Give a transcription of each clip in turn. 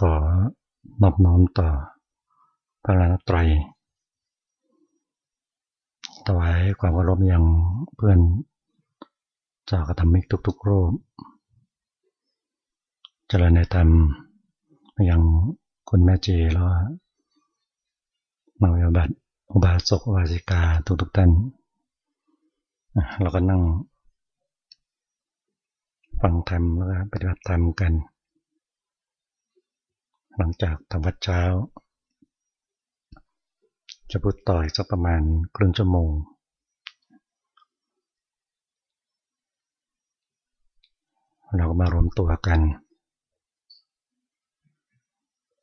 ขอนอบน้อมต่อพระรานตรัยถวายความเคารพยังเพื่อนจากธรรมิกทุกๆรูปเจริญในธรรมยังคุณแม่เจีแล้วมาวิบัติอุบาสกอุบาสิกาทุกๆท่านเราก็นั่งฟังธรรมแล้วก็ปฏิบัติธรรมกัน หลังจากทำวัดเช้า จะพูดต่ออีกสักประมาณครึ่งชั่วโมง เราก็มารวมตัวกัน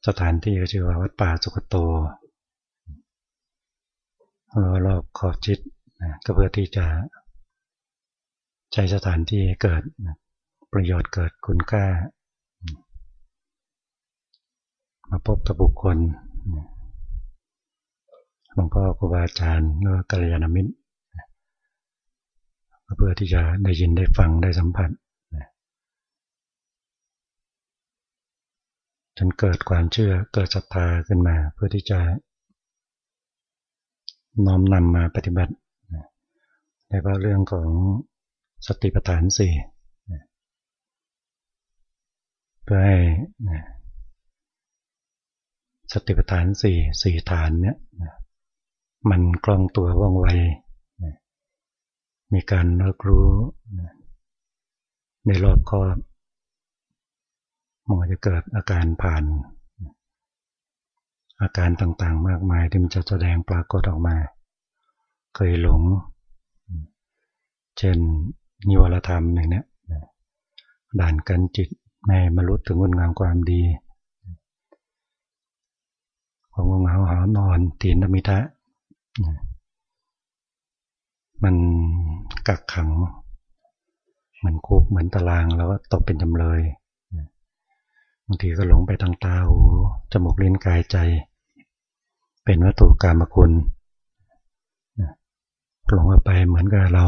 สถานที่ก็ชื่อว่าวัดป่าสุกโตรอบขอบชิดก็เพื่อที่จะใช้สถานที่เกิดประโยชน์เกิดคุณค่า มาพบกับบุคคลหลวงพ่อครูบาอาจารย์หรือกัลยาณมิตรเพื่อที่จะได้ยินได้ฟังได้สัมผัสจนเกิดความเชื่อเกิดศรัทธาขึ้นมา เพื่อที่จะน้อมนำมาปฏิบัติในเรื่องของสติปัฏฐานสี่เพื่อให้ สติปัฏฐานสี่สี่ฐานเนี่ยมันคล่องตัวว่องไว มีการรับรู้ในรอบคอบมันจะเกิดอาการผ่าน อาการต่างๆมากมายที่มันจะแสดงปรากฏออกมา เคยหลง เช่นนิวรธรรมอย่างนี้ด่านกันจิตแม่มารู้ถึงคุณงามความดี ของงเหาหานอนตีนมิทะมันกักขัง เหมือนคุกเหมือนตารางแล้วก็ตกเป็นจำเลยบางทีก็หลงไปทางตาหูจมูกลิ้นกายใจ เป็นวัตถุกรรมคุณหลงไปเหมือนกับเรา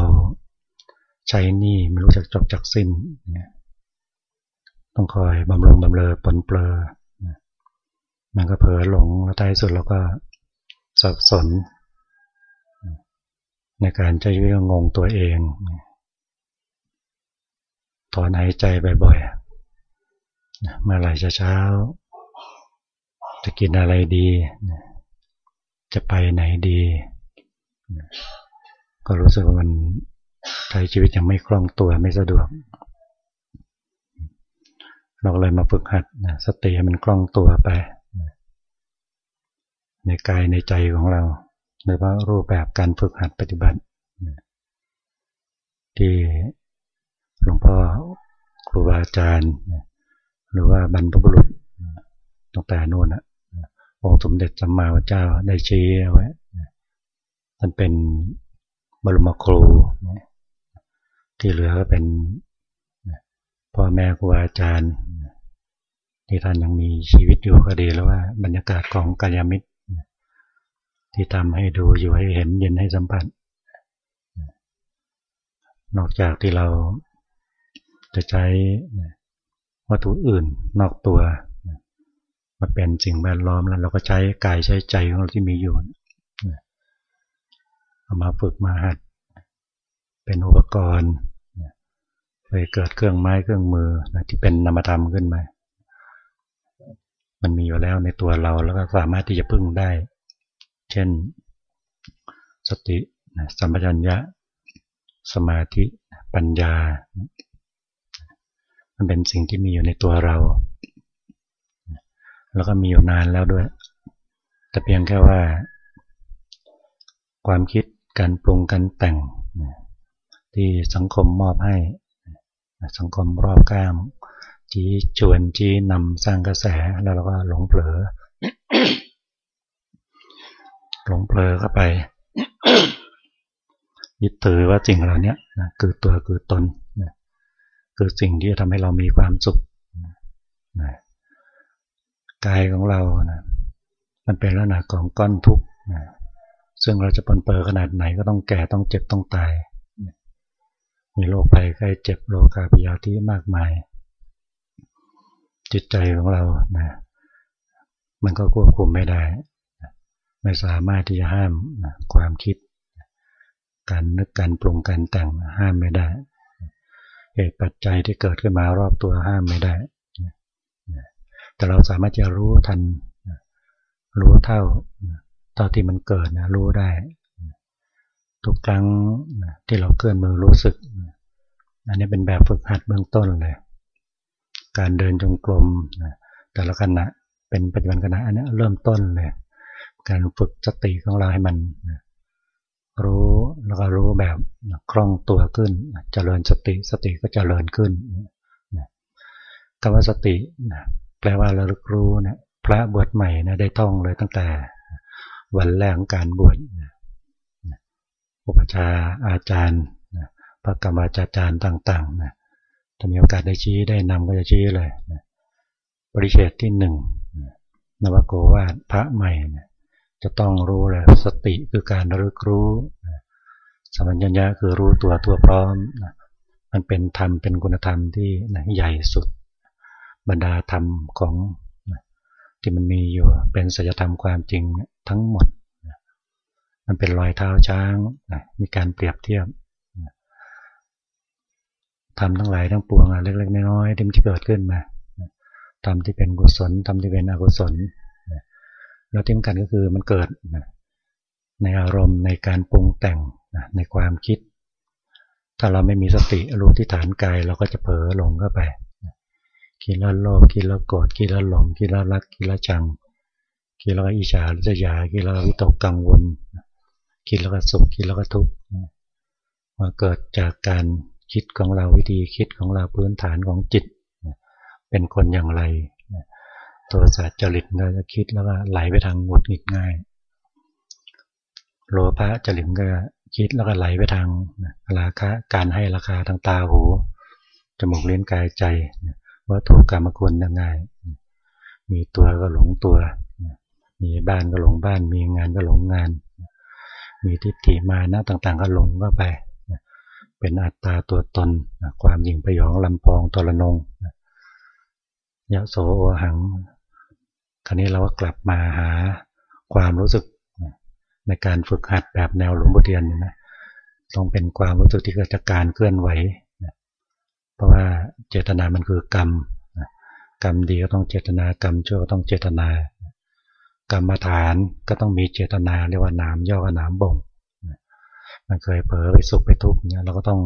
ใช้นี่ไม่รู้จักจบจักสิ้น ต้องคอยบำรุงบำเรอปนเปลือ มันก็เผลอหลงแล้วท้ายสุดเราก็สับสน ในการใช้ชีวิตงงตัวเอง ถอนหายใจบ่อยๆเมื่อไหร่จะเช้า จะกินอะไรดี จะไปไหนดี ก็รู้สึกว่ามันใช้ชีวิตยังไม่คล่องตัวไม่สะดวกเราเลยมาฝึกหัดสติให้มันคล่องตัวไป ในกายในใจของเราโดยว่ารูปแบบการฝึกหัดปฏิบัติ ที่หลวงพ่อครูบาอาจารย์ หรือว่าบรรพบุรุษตั้งแต่นู่นนะองค์สมเด็จสัมมาวเจ้าได้ชี้ไว้ท่านเป็นบรมครู ที่เหลือก็เป็นพ่อแม่ครูอาจารย์ ที่ท่านยังมีชีวิตอยู่ก็ดีแล้วว่าบรรยากาศของกัลยามิตร ที่ทำให้ดูอยู่ให้เห็นเย็นให้สัมผัส นอกจากที่เราจะใช้วัตถุอื่นนอกตัวมาเป็นสิ่งแวดล้อมแล้วเราก็ใช้กายใช้ใจของเราที่มีอยู่เอามาฝึกมาหัด เป็นอุปกรณ์เลยเกิดเครื่องไม้เครื่องมือนะที่เป็นนามธรรมขึ้นมา มันมีอยู่แล้วในตัวเราแล้วก็สามารถที่จะพึ่งได้ เช่น สติสัมปชัญญะ สมาธิปัญญา มันเป็นสิ่งที่มีอยู่ในตัวเรา แล้วก็มีอยู่นานแล้วด้วย แต่เพียงแค่ว่า ความคิดการปรุงการแต่ง ที่สังคมมอบให้ สังคมรอบข้ามจีชวนจีนำสร้างกระแสแล้วเราก็หลงเผลอ หลงเผลอเข้าไปยึดถือว่าสิ่งเหล่านี้นะคือตัวคือตนนะคือสิ่งที่จะทำให้เรามีความสุขนะกายของเรานะมันเป็นลักษณะของก้อนทุกข์นะซึ่งเราจะปนเปื้อขนาดไหนก็ต้องแก่ต้องเจ็บต้องตาย มีโรคภัยไข้เจ็บโรคาพยาธิมากมาย จิตใจของเรานะมันก็ควบคุมไม่ได้ ไม่สามารถที่จะห้ามความคิด การนึกการปรุงการแต่งห้ามไม่ได้ เหตุปัจจัยที่เกิดขึ้นมารอบตัวห้ามไม่ได้ แต่เราสามารถจะรู้ทัน รู้เท่าตอนที่มันเกิดนะรู้ได้ ทุกครั้งที่เราเคลื่อนมือรู้สึก อันนี้เป็นแบบฝึกหัดเบื้องต้นเลย การเดินจงกรมแต่ละขณะเป็นปัจจุบันขณะอันนี้เริ่มต้นเลย การฝึกสติของเราให้มันรู้แล้วก็รู้แบบคล่องตัวขึ้นจเจริญสติสติก็จเจริญขึ้นคำว่าสติแปลว่าระลึกรู้นะพระบวชใหม่นะได้ท่องเลยตั้งแต่วันแรกของการบวชอุปชาอาจารย์พระกรรมอาจารย์ต่างๆนะถ้ามีโอกาสได้ชี้ได้นำก็จะชี้เลยปริเชตที่หนึ่งนวโกวาทพระใหม่ จะต้องรู้เลยสติคือการระลึกรู้สมัญญะคือรู้ตัวตัวพร้อม มันเป็นธรรมเป็นคุณธรรมที่ใหญ่สุด บรรดาธรรมของที่มันมีอยู่เป็นสัจธรรมความจริงทั้งหมด มันเป็นรอยเท้าช้าง มีการเปรียบเทียบทำทั้งหลายทั้งปวงเล็กๆน้อยๆที่มันเกิดขึ้นมาทำที่เป็นกุศลทำที่เป็นอกุศล แล้วที่สำคัญก็คือมันเกิดในอารมณ์ในการปรุงแต่งในความคิด ถ้าเราไม่มีสติรู้ที่ฐานกายเราก็จะเผลอหลงเข้าไปคิดแล้วโลภคิดแล้วโกรธคิดแล้วหลงคิดแล้วรักคิดแล้วชังคิดแล้วอิจฉาหรือจะยาคิดแล้ววิตกกังวลคิดแล้วก็สุขคิดแล้วก็ทุกข์มาเกิดจากการคิดของเราวิธีคิดของเราพื้นฐานของจิต เป็นคนอย่างไร ตัวสัจจริตเราจะคิดแล้วก็ไหลไปทางหงุดหงิดง่าย โลภะจริตก็คิดแล้วก็ไหลไปทางราคะการให้ราคาทางตาหูจมูกเลี้ยงกายใจวัตถุกกรรมคุณยังไงมีตัวก็หลงตัว มีบ้านก็หลงบ้าน มีงานก็หลงงาน มีทิฏฐิมานะต่างๆ ก็หลงก็ไป เป็นอัตตาตัวตน ความยิงประยองลำพองตรนงยะโสโอหัง ราวนี้เราก็กลับมาหาความรู้สึกในการฝึกหัดแบบแนวหลวงพ่อเทียนนะต้องเป็นความรู้สึกที่เกิดจากการเคลื่อนไหวเพราะว่าเจตนามันคือกรรมกรรมดีก็ต้องเจตนากรรมชั่วก็ต้องเจตนากรรมฐานก็ต้องมีเจตนาเรียกว่านามย่อกับนามบ่งมันเคยเผลอไปสุขไปทุกข์เนี่ยเราก็ต้อง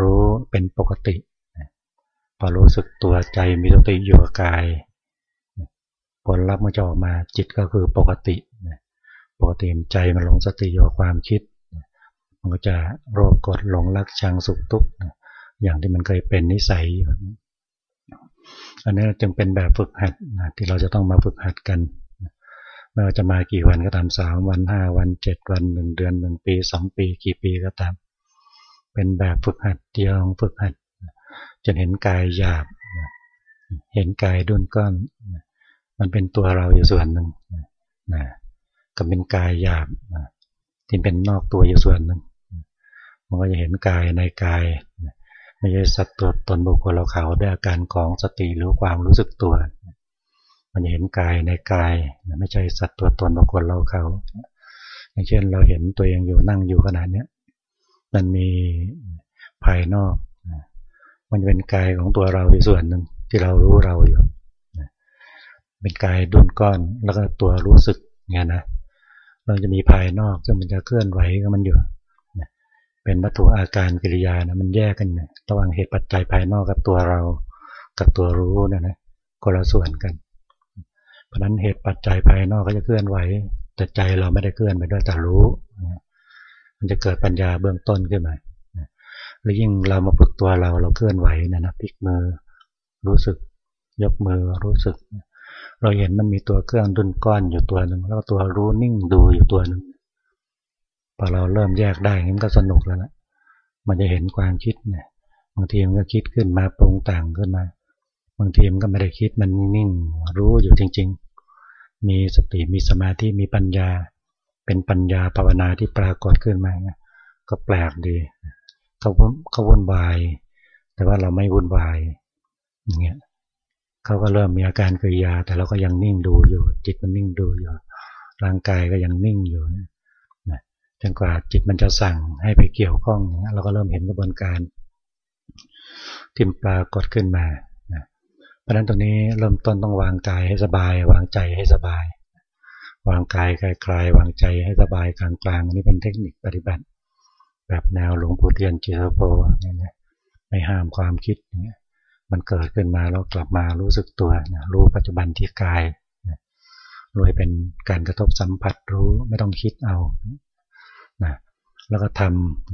รู้เป็นปกติพอรู้สึกตัวใจมีสติอยู่กับกาย ผลลัพธ์มันจะออกมาจิตก็คือปกติปกติใจมันหลงสติอยู่ความคิด มันก็จะโรคกดหลงรักชังสุขทุกข์อย่างที่มันเคยเป็นนิสัยอันนี้จึงเป็นแบบฝึกหัดที่เราจะต้องมาฝึกหัดกันไม่ว่าจะมากี่วันก็ตามสามวันห้าวันเจ็ดวันหนึ่งเดือนหนึ่งปีสองปี กี่ปีก็ตาม เป็นแบบฝึกหัดเดียวฝึกหัดจนเห็นกายหยาบ เห็นกายดุนก้อน มันเป็นตัวเราอยู่ส่วนหนึ่งนะก็เป็นกายหยาบที่เป็นนอกตัวอยู่ส่วนหนึ่งมันก็จะเห็นกายในกาย ไม่ใช่สัตว์ตัวตนบุคคลเราเขาด้วยอาการของสติหรือความรู้สึกตัว มันจะเห็นกายในกาย ไม่ใช่สัตว์ตัวตนบุคคลเราเขาอย่างเช่นเราเห็นตัวเองอยู่นั่งอยู่ขนาดนี้มันมีภายนอก มันเป็นกายของตัวเราอีกส่วนหนึ่งที่เรารู้เราอยู่ เป็นกายดุนก้อน แล้วก็ตัวรู้สึกเงี้ยนะเราจะมีภายนอกซึ่งมันจะเคลื่อนไหวก็มันอยู่เป็นวัตถุอาการกิริยานะมันแยกกันนะระหว่างเหตุปัจจัยภายนอกกับตัวเรากับตัวรู้นะนะคนละส่วนกัน เพราะนั้นเหตุปัจจัยภายนอกก็จะเคลื่อนไหว แต่ใจเราไม่ได้เคลื่อนไปด้วยแต่รู้ มันจะเกิดปัญญาเบื้องต้นขึ้นมาหรือยิ่งเรามาฝึกตัวเราเราเคลื่อนไหวนะนะพลิกมือรู้สึกยกมือรู้สึก เราเห็นมันมีตัวเครื่องดุนก้อนอยู่ตัวหนึ่งแล้วตัวรู้นิ่งดูอยู่ตัวหนึ่งพอเราเริ่มแยกได้มันก็สนุกแล้วนะมันจะเห็นความคิดเนี่ยบางทีมันก็คิดขึ้นมาปรุงแต่งขึ้นมา บางทีมันก็ไม่ได้คิดมันนิ่งรู้อยู่จริง ๆ มีสติมีสมาธิมีปัญญา เป็นปัญญาภาวนาที่ปรากฏขึ้นมาก็แปลกดีเขาเขาวุ่นวาย แต่ว่าเราไม่วุ่นวายอย่างเงี้ย เขาก็เริ่มมีอาการกริยา แต่เราก็ยังนิ่งดูอยู่ จิตมันนิ่งดูอยู่ ร่างกายก็ยังนิ่งอยู่นะจนกว่าจิตมันจะสั่งให้ไปเกี่ยวข้องเราก็เริ่มเห็นกระบวนการทิมปรากฏขึ้นมานะเพราะนั้นตรงนี้เริ่มต้นต้องวางกายให้สบาย วางใจให้สบาย วางกายคลายๆวางใจให้สบายกลางๆอันี่เป็นเทคนิคปฏิบัติ แบบแนวหลวงปู่เทียนจิตโพนี่นะไม่ห้ามความคิดเนี่ย มันเกิดขึ้นมาแล้วกลับมารู้สึกตัวนะรู้ปัจจุบันที่กายนะรวยเป็นการกระทบสัมผัสรู้ไม่ต้องคิดเอานะแล้วก็ท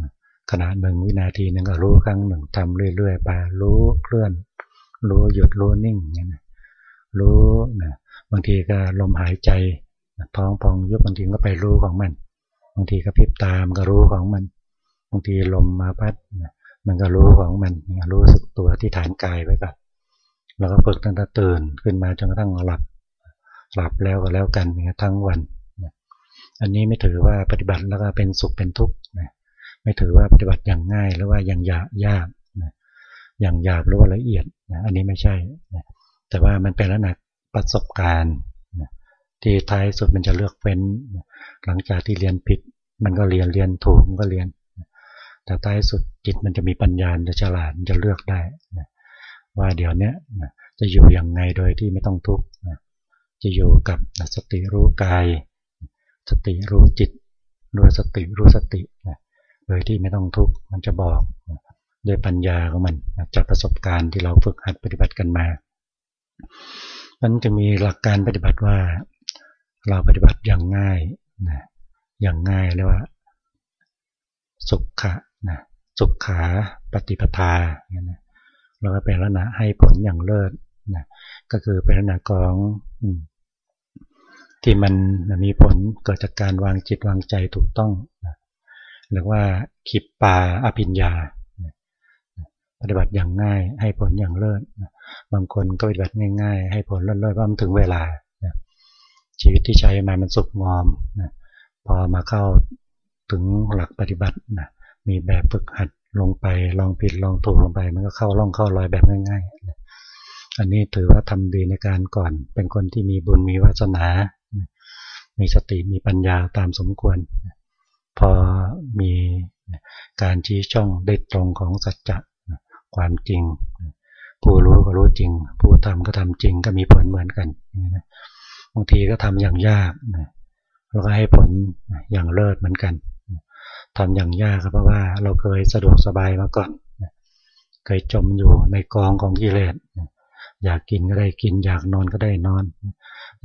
ำขณะหนึ่งวินาทีหนึ่งก็รู้ครั้งหนึ่งทำเรื่อยๆไปรู้เคลื่อน รู้หยุดรู้นิ่งนะรู้นะบางทีก็ลมหายใจท้องพองยุบบางทีก็ไปรู้ของมัน บางทีก็พิบตามันก็รู้ของมัน บางทีลมมาพัดนะ มันก็รู้ของมันรู้สึกตัวที่ฐานกายไว้ก่อนแล้วก็ฝึกตั้งแต่ตื่นขึ้นมาจนกระทั่งหลับ หลับแล้วก็แล้วกันอย่างทั้งวัน อันนี้ไม่ถือว่าปฏิบัติแล้วก็เป็นสุขเป็นทุกข์ไม่ถือว่าปฏิบัติอย่างง่ายหรือว่าอย่างยากยากอย่างหยาบหรือว่าละเอียดอันนี้ไม่ใช่ แต่ว่ามันเป็นลักษณะประสบการณ์ที่ท้ายสุดมันจะเลือกเฟ้น หลังจากที่เรียนผิด มันก็เรียนเรียนถูกมันก็เรียน แต่ท้ายสุดจิตมันจะมีปัญญาจะฉลาดจะเลือกได้นะว่าเดี๋ยวนี้นะจะอยู่อย่างไงโดยที่ไม่ต้องทุกข์นะจะอยู่กับสติรู้กาย สติรู้จิตด้วยสติรู้สตินะโดยที่ไม่ต้องทุกข์มันจะบอกนะด้วยปัญญาของมันจากประสบการณ์ที่เราฝึกหัดปฏิบัติกันมามันจะมีหลักการปฏิบัติว่าเราปฏิบัติอย่างง่ายนะอย่างง่ายเรียกว่า สุขะ นะสุขขาปฏิปทาเนี่ยนะแล้วก็เป็นลักษณะให้ผลอย่างเลิศนะก็คือเป็นลักษณะของที่มันมีผลเกิดจากการวางจิตวางใจถูกต้องนะหรือว่าขิปปาอภิญญา ปฏิบัติอย่างง่ายให้ผลอย่างเลิศบางคนก็ปฏิบัติง่าย ๆ ให้ผลเลิศๆว่ามันถึงเวลา ชีวิตที่ใช้มามันสุกงอมพอมาเข้าถึงหลักปฏิบัตินะ มีแบบฝึกหัดลงไปลองผิดลองถูกลงไป มันก็เข้าร่องเข้ารอยแบบง่ายๆ อันนี้ถือว่าทำดีในการก่อน เป็นคนที่มีบุญมีวาสนา มีสติมีปัญญาตามสมควร พอมีการชี้ช่องได้ตรงของสัจจะความจริง ผู้รู้ก็รู้จริง ผู้ทำก็ทำจริงก็มีผลเหมือนกันบางทีก็ทำอย่างยากแล้วก็ให้ผลอย่างเลิศเหมือนกัน ทำอย่างยากครับเพราะว่าเราเคยสะดวกสบายมาก่อนเคยจมอยู่ในกองของกิเลสอยากกินก็ได้กิน อยากนอนก็ได้นอน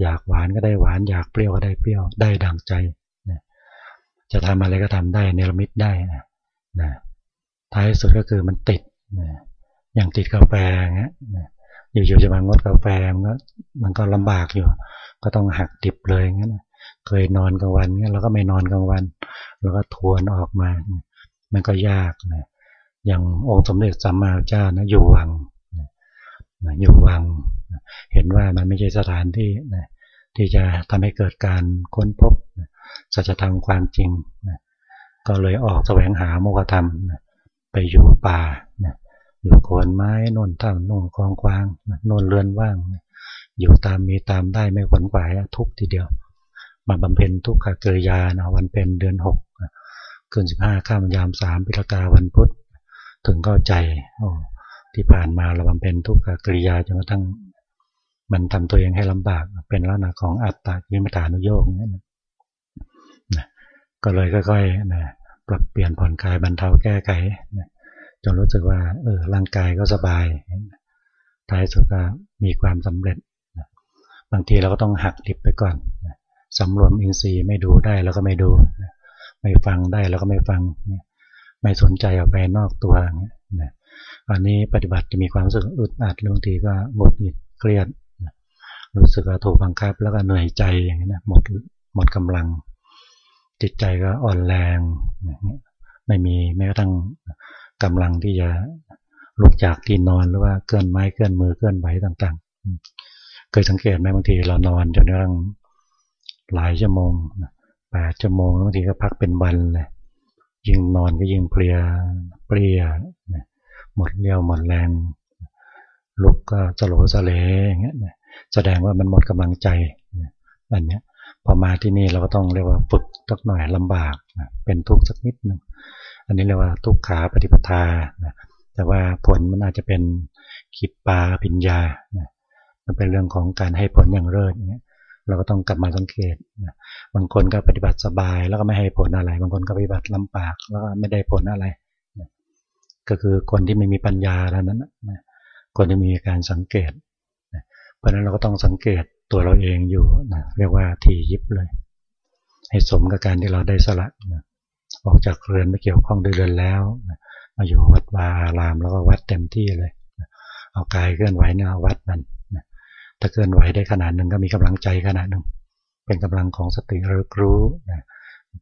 อยากหวานก็ได้หวาน อยากเปรี้ยวก็ได้เปรี้ยวได้ดังใจจะทำอะไรก็ทำได้เนรมิตได้นะท้ายสุดก็คือมันติดอย่างติดกาแฟเงี้ยอยู่ๆจะมางดกาแฟมันก็มันก็ลำบากอยู่ ก็ต้องหักดิบเลยงั้นเคยนอนกลางวันเงี้ยเราก็ไม่นอนกลางวัน แล้วก็ทวนออกมา มันก็ยากนะอย่างองค์สมเด็จสัมมาเจ้านะอยู่วังนะอยู่วัง เห็นว่ามันไม่ใช่สถานที่นะที่จะทำให้เกิดการค้นพบนะสัจธรรมความจริงนะก็เลยออกแสวงหาโมกธรรมนะไปอยู่ป่านะอยู่โคนไม้นนถ้ำนนคลองกวางนนเรือนว่างอยู่ตามมีตามได้ไม่ขวนขวายทุกทีเดียว มาบำเพ็ญทุกขกิริยานะวันเป็นเดือนหก คืนสิบห้าข้ามยามสามพิรกาวันพุธถึงเข้าใจโอ้ที่ผ่านมาเราบำเพ็ญทุกขกิริยาจนกระทั่งมันทำตัวเองให้ลำบากเป็นลักษณะของอัตตาวิมตานุโยกนี่นะก็เลยค่อยๆนะปรับเปลี่ยนผ่อนคลายบรรเทาแก้ไขนะจนรู้สึกว่าเออร่างกายก็สบาย ท้ายสุดก็มีความสำเร็จบางทีเราก็ต้องหักดิบไปก่อนสำรวมอินทรีย์ไม่ดูได้แล้วก็ไม่ดู ไม่ฟังได้แล้วก็ไม่ฟัง ไม่สนใจออกไปนอกตัวเนี่ยอันนี้ปฏิบัติจะมีความรู้สึกอึดอัดบางทีก็หงุดหงิดเครียดรู้สึกว่าถูกบังคับ แล้วก็เหนื่อยใจอย่างนี้นะหมดหมดกำลัง จิตใจก็อ่อนแรงไม่มีแม้กระทั่งกำลังที่จะลุกจากที่นอนหรือว่าเคลื่อนไม้เคลื่อนมือเคลื่อนไหวต่างๆ เคยสังเกตไหมบางทีเรานอนจนกระทั่งหลายชั่วโมง แปดชั่วโมงบางทีก็พักเป็นวันเลยยิ่งนอนก็ยิ่งเพลียเปรี้ยหมดเรี่ยวหมดแรง ลุกก็สโลสเลอย่างเงี้ยแสดงว่ามันหมดกำลังใจอันเนี้ยพอมาที่นี่เราก็ต้องเรียกว่าฝึกสักหน่อยลำบากเป็นทุกข์สักนิดนึงอันนี้เรียกว่าทุกขาปฏิปทาแต่ว่าผลมันอาจจะเป็นขิปปาปิญญามันเป็นเรื่องของการให้ผลอย่างเลิศเนี้ย เราก็ต้องกลับมาสังเกตบางคนก็ปฏิบัติสบาย แล้วก็ไม่ให้ผลอะไร บางคนก็ปฏิบัติลำบาก แล้วก็ไม่ได้ผลอะไรก็คือคนที่ไม่มีปัญญาแล้วนั้นนะคนที่มีการสังเกตเพราะนั้นเราก็ต้องสังเกตตัวเราเองอยู่นะเรียกว่าทียิบเลย ให้สมกับการที่เราได้สละนะออกจากเรือนไม่เกี่ยวข้องด้วยเรือนแล้วนะมาอยู่วัดวาอารามแล้วก็วัดเต็มที่เลยนะเอากายเคลื่อนไหวเนี่ยวัดมันนะ ถ้าเคลื่อนไหวได้ขนาดหนึ่งก็มีกำลังใจขนาดหนึ่ง เป็นกำลังของสติระลึกรู้นะ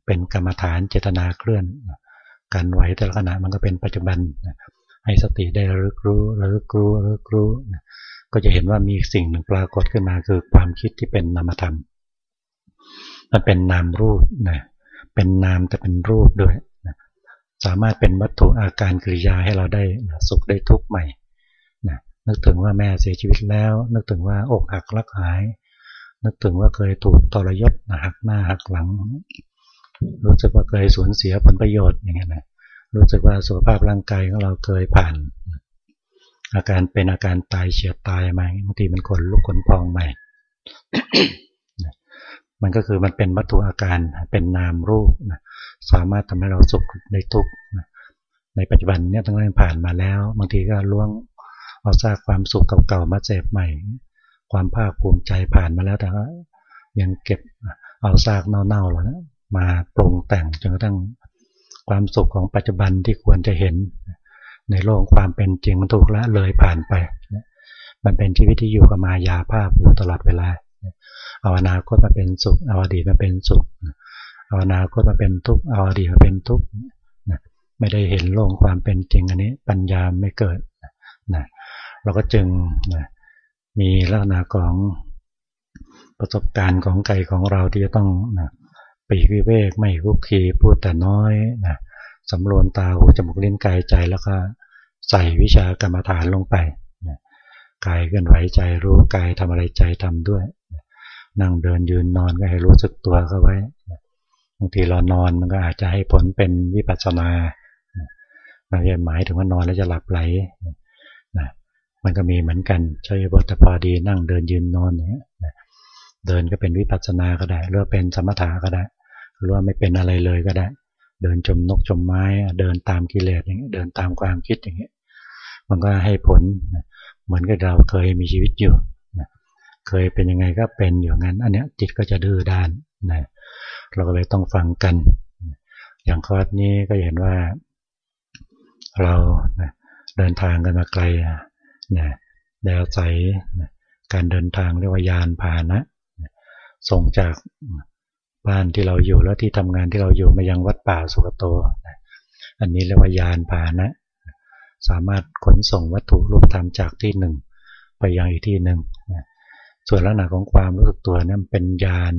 เป็นกรรมฐานเจตนาเคลื่อน การไหวแต่ละขณะมันก็เป็นปัจจุบันนะให้สติได้ระลึกรู้ระลึกรู้ระลึกรู้นะก็จะเห็นว่ามีสิ่งหนึ่งปรากฏขึ้นมาคือความคิดที่เป็นนามธรรม มันเป็นนามรูปนะเป็นนามแต่เป็นรูปด้วยนะสามารถเป็นวัตถุอาการกริยาให้เราได้สุขได้ทุกข์ใหม่ นึกถึงว่าแม่เสียชีวิตแล้ว นึกถึงว่าอกหักรักหาย นึกถึงว่าเคยถูกตรยศหักหน้าหักหลัง รู้สึกว่าเคยสูญเสียผลประโยชน์อย่างเงี้ยนะรู้สึกว่าสุขภาพร่างกายของเราเคยผ่าน อาการเป็นอาการตายเฉียดตายมาบางทีมันขนลุกขนพองใหม่มันก็คือมันเป็นวัตถุอาการเป็นนามรูปนะสามารถทำให้เราสุขในทุกนะในปัจจุบันเนี่ยตั้งแต่ผ่านมาแล้ว บางทีก็ล่วง เอาซากความสุขเก่าๆมาเจ็บใหม่ ความภาคภูมิใจผ่านมาแล้วแต่ว่ายังเก็บเอาซากเน่าๆหรอนะมาปรุงแต่งจนกระทั่งความสุขของปัจจุบันที่ควรจะเห็น ในโลกความเป็นจริงมันถูกละเลยผ่านไป มันเป็นชีวิตที่อยู่กับมายาภาพอยู่ตลอดเวลาเอาอนาคตมาเป็นสุขเอาอดีตมาเป็นสุขเอาอนาคตมาเป็นทุกข์เอาอดีตมาเป็นทุกข์ไม่ได้เห็นโลกความเป็นจริงอันนี้ ปัญญาไม่เกิดนะ เราก็จึงมีลักษณะของประสบการณ์ของไก่ของเราที่จะต้องนะปีกวิเวกไม่คุกคีพูดแต่น้อยนะสำรวมตาหูจมูกลิ้นกายใจแล้วก็ใส่วิชากรรมฐานลงไปกายเคลื่อนไหวใจรู้กายทำอะไรใจทำด้วยนั่งเดินยืนนอนก็ให้รู้สึกตัวเข้าไว้บางทีเรานอนมันก็อาจจะให้ผลเป็นวิปัสสนามันหมายถึงว่านอนแล้วจะหลับไหลนะ มันก็มีเหมือนกันใช้บทพอดีนั่งเดินยืนนอนเงี้ยเดินก็เป็นวิปัสสนาก็ได้หรือเป็นสมถะก็ได้หรือว่าไม่เป็นอะไรเลยก็ได้ เดินจมนกจมไม้เดินตามกิเลสอย่างเงี้ยเดินตามความคิดอย่างเงี้ยมันก็ให้ผลเหมือนกับเราเคยมีชีวิตอยู่เคยเป็นยังไงก็เป็นอยู่งั้น อันเนี้ยจิตก็จะดื้อด้านนะเราก็เลยต้องฟังกัน อย่างคอร์สนี้ก็เห็นว่า เราเดินทางกันมาไกล นะได้อาศัยการเดินทางเรียกว่ายานพาหนะ ส่งจากบ้านที่เราอยู่แล้วที่ทำงานที่เราอยู่มายังวัดป่าสุกโต อันนี้เรียกว่ายานพานะ สามารถขนส่งวัตถุรูปธรรมจากที่หนึ่งไปยังอีกที่หนึ่งส่วนลักษณะของความรู้สึกตัวนั้นเป็นยาน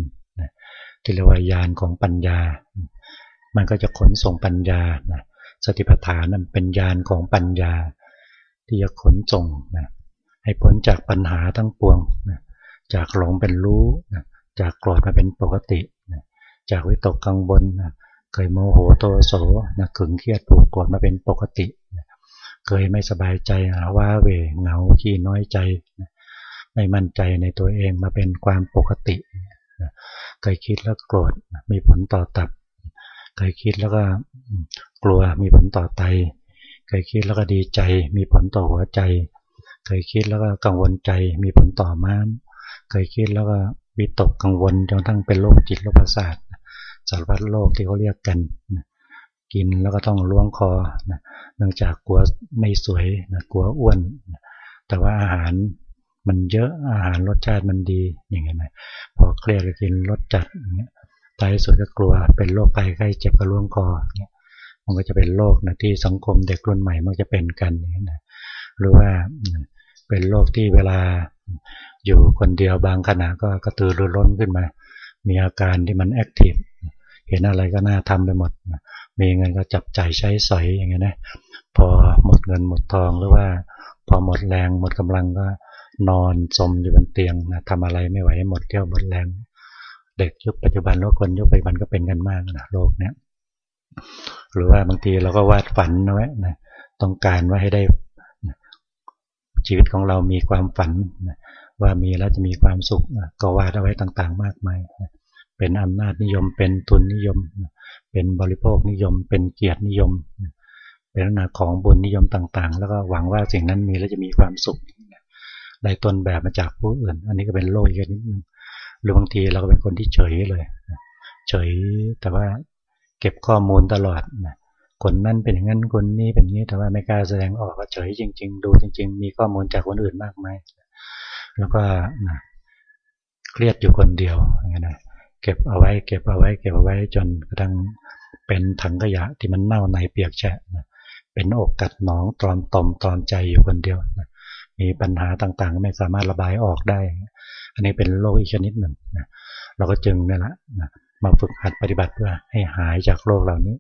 ที่เรียกว่ายานของปัญญา มันก็จะขนส่งปัญญาสติปัฏฐานนั้นเป็นยานของปัญญา ที่จะขนส่งให้พ้นจากปัญหาทั้งปวงจากหลงเป็นรู้จากโกรธมาเป็นปกติจากวิตกกังวลเคยโมโหโตโสนะขึงเครียดผูกกดมาเป็นปกติเคยไม่สบายใจว่าเวเหงาขี้น้อยใจไม่มั่นใจในตัวเองมาเป็นความปกติเคยคิดแล้วโกรธมีผลต่อตับ เคยคิดแล้วก็กลัวมีผลต่อไต เคยคิดแล้วก็ดีใจมีผลต่อหัวใจ เคยคิดแล้วก็กังวลใจมีผลต่อม้าม เคยคิดแล้วก็วิตกกังวลจนทั้งเป็นโรคจิตโรคประสาทสารพัดโรคที่เขาเรียกกันกินแล้วก็ต้องล้วงคอเนื่องจากกลัวไม่สวยกลัวอ้วน แต่ว่าอาหารมันเยอะอาหารรสชาติมันดีอย่างเงี้ยนะพอเครียดก็กินรสจัดอย่างเงี้ยตายสุดก็กลัวเป็นโรคไตไข้เจ็บกระล้วงคอเงี้ย มันก็จะเป็นโรคนะที่สังคมเด็กรุ่นใหม่มันจะเป็นกันอย่นะหรือว่าเป็นโรคที่เวลาอยู่คนเดียวบางขณะก็กระตือรือร้นขึ้นมา มีอาการที่มัน active เห็นอะไรก็น่าทำไปหมด มีเงินก็จับจ่ายใช้สอยอย่างเงี้ยนะ พอหมดเงินหมดทองหรือว่า พอหมดแรงหมดกำลังก็นอนสมอยู่บนเตียงนะทำอะไรไม่ไหวหมดเรี่ยวหมดแรง เด็กยุคปัจจุบันแล้วคนยุคปัจจุบันก็เป็นกันมากนะโลกเนี้ย หรือว่าบางทีเราก็วาดฝันนะไว้นะต้องการว่าให้ได้ชีวิตของเรามีความฝันว่ามีแล้วจะมีความสุขก็วาดเอาไว้ต่างๆ มากมายเป็นอำนาจนิยม เป็นทุนนิยม เป็นบริโภคนิยม เป็นเกียรตินิยม เป็นลักษณะของบุญนิยมต่างๆ แล้วก็หวังว่าสิ่งนั้นมีแล้วจะมีความสุขได้ต้นแบบมาจากผู้อื่น อันนี้ก็เป็นโลกอีกนิดนึงหรือบางทีเราก็เป็นคนที่เฉยเลย เฉยแต่ว่า เก็บข้อมูลตลอดนะคนนั้นเป็นอย่างนั้นคนนี้เป็นอย่างนี้แต่ว่าไม่กล้าแสดงออกว่าเฉยจริง ๆ ดูจริง ๆ มีข้อมูลจากคนอื่นมากมายแล้วก็นะเครียดอยู่คนเดียวอย่างนี้นะเก็บเอาไว้ เก็บเอาไว้ เก็บเอาไว้จนกระทั่งเป็นถังขยะที่มันเน่าในเปียกแฉะนะเป็นอกกัดหนองตรอมตอมตรอมใจอยู่คนเดียวนะมีปัญหาต่างๆ ไม่สามารถระบายออกได้ อันนี้เป็นโรคอีกชนิดหนึ่งนะเราก็จึงนี่แหละนะ มาฝึกหัดปฏิบัติเพื่อให้หายจากโรคเหล่านี้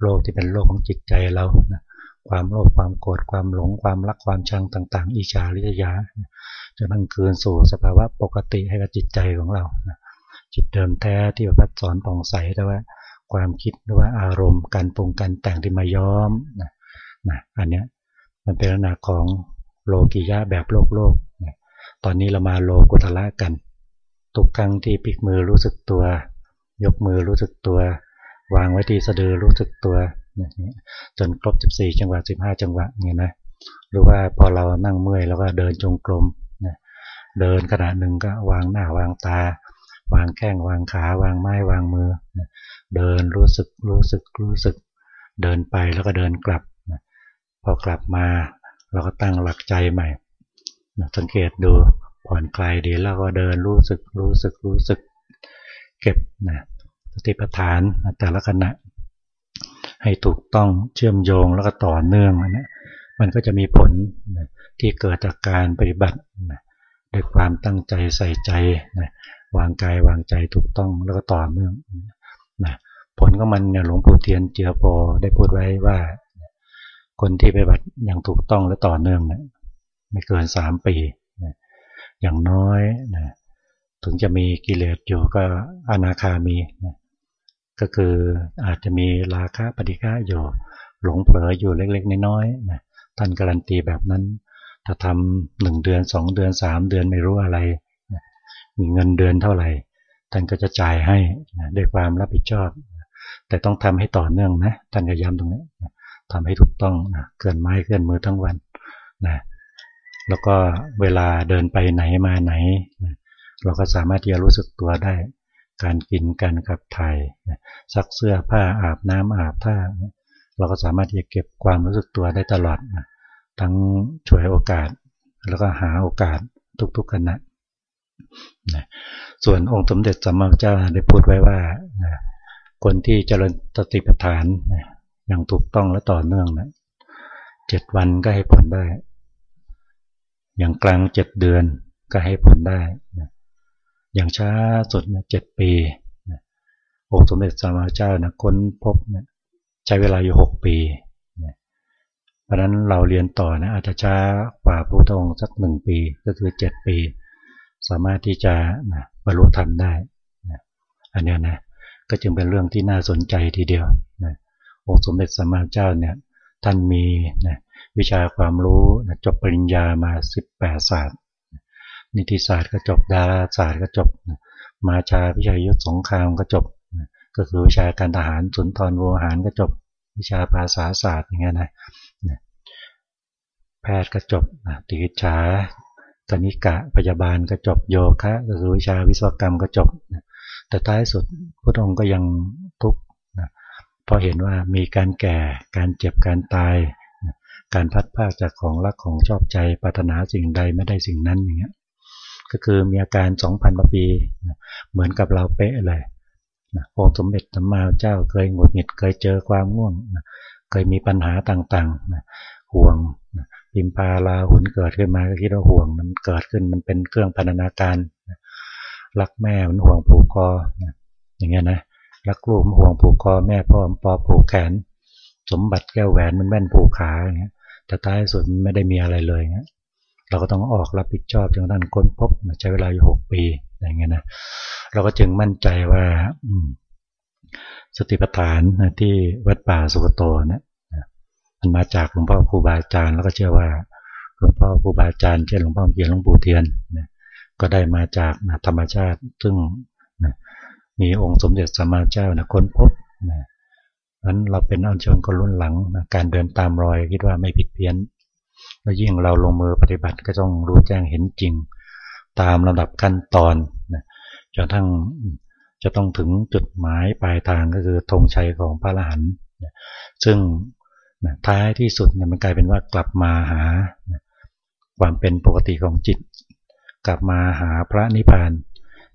โรคที่เป็นโรคของจิตใจเรานะความโลภความโกรธความหลงความรักความชังต่างๆ อิจฉาริษยาจะนั่งคืนสู่สภาวะปกติให้กับจิตใจของเรานะจิตเดิมแท้ที่พระพัฒสอนปองใสแต่ว่า ความคิดหรือว่าอารมณ์การปรุงการแต่งที่มาย้อมนะนะอันเนี้ยมันเป็นลักษณะของโลกิยะแบบโลกโลกนะตอนนี้เรามาโลกุตละกัน ทุกครั้งที่พลิกมือรู้สึกตัว ยกมือรู้สึกตัว วางไว้ที่สะดือรู้สึกตัวจนครบ 14 จังหวะ 15 จังหวะเงี้ยนะหรือว่าพอเรานั่งเมื่อยเราก็เดินจงกรมเดินขณะหนึ่งก็วางหน้าวางตา วางแข้งวางขาวางไม้วางมือ เดินรู้สึกรู้สึกรู้สึก เดินไปแล้วก็เดินกลับพอกลับมาเราก็ตั้งหลักใจใหม่สังเกตดูผ่อนคลายดีแล้วก็เดินรู้สึกรู้สึกรู้สึก เก็บนะ สติปัฏฐานแต่ละขณะ ให้ถูกต้องเชื่อมโยงแล้วก็ต่อเนื่องนะมันก็จะมีผลที่เกิดจากการปฏิบัติด้วยความตั้งใจใส่ใจนะวางกายวางใจถูกต้องแล้วก็ต่อเนื่องนะผลของมันเนี่ยหลวงปู่เทียนเจือโปได้พูดไว้ว่า คนที่ปฏิบัติอย่างถูกต้องและต่อเนื่องนะไม่เกินสามปีนะอย่างน้อยนะถึงจะมีกิเลสอยู่ก็อนาคามีนะ ก็คืออาจจะมีราคะปฏิฆะอยู่หลงเผลออยู่เล็กๆน้อยๆนะท่านการันตีแบบนั้น ถ้าทำหนึ่งเดือนสองเดือนสามเดือนไม่รู้อะไร มีเงินเดือนเท่าไหร่ ท่านก็จะจ่ายให้นะด้วยความรับผิดชอบ แต่ต้องทำให้ต่อเนื่องนะท่านก็ย้ำตรงนี้ทำให้ถูกต้องนะเคลื่อนไม้เคลื่อนมือทั้งวันนะแล้วก็เวลาเดินไปไหนมาไหนนะเราก็สามารถที่จะรู้สึกตัวได้ การกินการขับถ่ายซักเสื้อผ้าอาบน้ำอาบท่าเราก็สามารถที่จะเก็บความรู้สึกตัวได้ตลอดทั้งช่วยโอกาส แล้วก็หาโอกาสทุกๆขณะส่วนองค์สมเด็จสัมมาเจ้าได้พูดไว้ว่าคนที่เจริญสติปัฏฐานอย่างถูกต้องและต่อเนื่องนะเจ็ดวันก็ให้ผลได้ อย่างกลางเจ็ดเดือนก็ให้ผลได้นะ อย่างช้าสุดเจ็ดปีองค์สมเด็จสัมมาเจ้านะค้นพบนะใช้เวลาอยู่หกปีเพราะนั้นเราเรียนต่อนะอาจจะช้ากว่าพระพุทธองค์สักหนึ่งปีก็คือเจ็ดปี สามารถที่จะนะบรรลุธรรมได้นะอันนี้นะก็จึงเป็นเรื่องที่น่าสนใจทีเดียวนะองค์สมเด็จสัมมาเจ้าเนี่ยท่านมีนะวิชาความรู้นะจบปริญญามา 18 ศาสตร์ นิติศาสตร์ก็จบ ดาราศาสตร์ก็จบ มาชาวิชายุทธสงครามก็จบ ก็คือวิชาการทหารสุนทรโวหารก็จบ วิชาภาษาศาสตร์อย่างเงี้ยนะแพทย์ก็จบติวิชากนิกะพยาบาลก็จบโยคะก็คือวิชาวิศวกรรมก็จบ แต่ท้ายสุดพระองค์ก็ยังทุกข์เพราะเห็นว่ามีการแก่การเจ็บการตายการพัดพากจากของรักของชอบใจปรารถนาสิ่งใดไม่ได้สิ่งนั้นอย่างเงี้ย ก็คือมีอาการสองพันปีเหมือนกับเราเป๊ะเลยองค์สมเด็จธรรมาเจ้าเคยหงุดหงิดเคยเจอความง่วงเคยมีปัญหาต่างๆห่วงพิมพาลาหุนเกิดขึ้นมาก็คิดว่าห่วงมันเกิดขึ้นมันเป็นเครื่องพันนาการรักแม่มันห่วงผูกคออย่างเงี้ยนะรักลูกมันห่วงผูกคอแม่พ่อปอผูกแขน สมบัติแก้วแหวนมันแม่นผูกขาอย่างเงี้ยแต่ท้ายสุดไม่ได้มีอะไรเลยเงี้ย เราก็ต้องออกรับผิดชอบจนกระทั่งค้นพบใช้เวลาอยู่หกปีอย่างเงี้ยนะเราก็จึงมั่นใจว่าสติปัฏฐานที่วัดป่าสุกโตนี่มันมาจากหลวงพ่อครูบาอาจารย์แล้วก็เชื่อว่าหลวงพ่อครูบาอาจารย์เช่นหลวงพ่อเทียนหลวงปู่เทียนก็ได้มาจากธรรมชาติ ซึ่งมีองค์สมเด็จสัมมาเจ้านะค้นพบนะนั้นเราเป็นอัญชนคนรุ่นหลังนะการเดินตามรอยคิดว่าไม่ผิดเพี้ยน แล้วยิ่งเราลงมือปฏิบัติก็ต้องรู้แจ้งเห็นจริง ตามลำดับขั้นตอนนะจนทั้งจะต้องถึงจุดหมายปลายทางก็คือธงชัยของพระอรหันต์ซึ่งท้ายที่สุดมันกลายเป็นว่ากลับมาหาความเป็นปกติของจิต กลับมาหาพระนิพพาน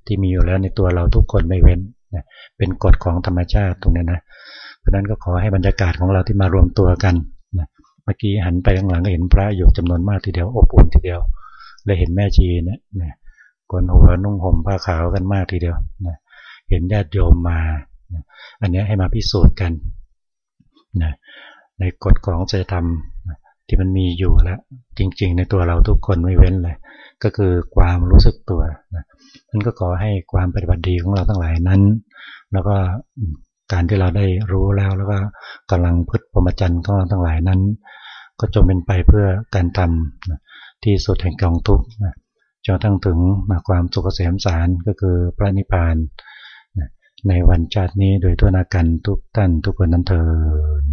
ที่มีอยู่แล้วในตัวเราทุกคนไม่เว้นเป็นกฎของธรรมชาติตรงนี้นะเพราะนั้นก็ขอให้บรรยากาศของเราที่มารวมตัวกัน มื่อกี้หันไปข้างหลังก็เห็นพระอยู่จำนวนมากทีเดียวอบอุ่นทีเดียวเลยเห็นแม่ชีเนี่ยกนหัวนุ่งห่มผ้าขาวกันมากทีเดียวเห็นญาติโยมมาอันนี้ให้มาพิสูจน์กันในกฎของศีลธรรมที่มันมีอยู่แล้วจริง ๆ ในตัวเราทุกคนไม่เว้นเลย ก็คือความรู้สึกตัวนะนั่นก็ขอให้ความปฏิบัติดีของเราทั้งหลายนั้น แล้วก็การที่เราได้รู้แล้วแล้วก็กำลังพึ่งพรหมจรรย์ของเราทั้งหลายนั้น ก็จงเป็นไปเพื่อการทำที่สุดแห่งกองทุกข์จนทั้งถึงมาความสุขเกษมสารก็คือพระนิพพานในวันชาตินี้โดยทั่วนากันทุกท่านทุกคนนั้นเถิด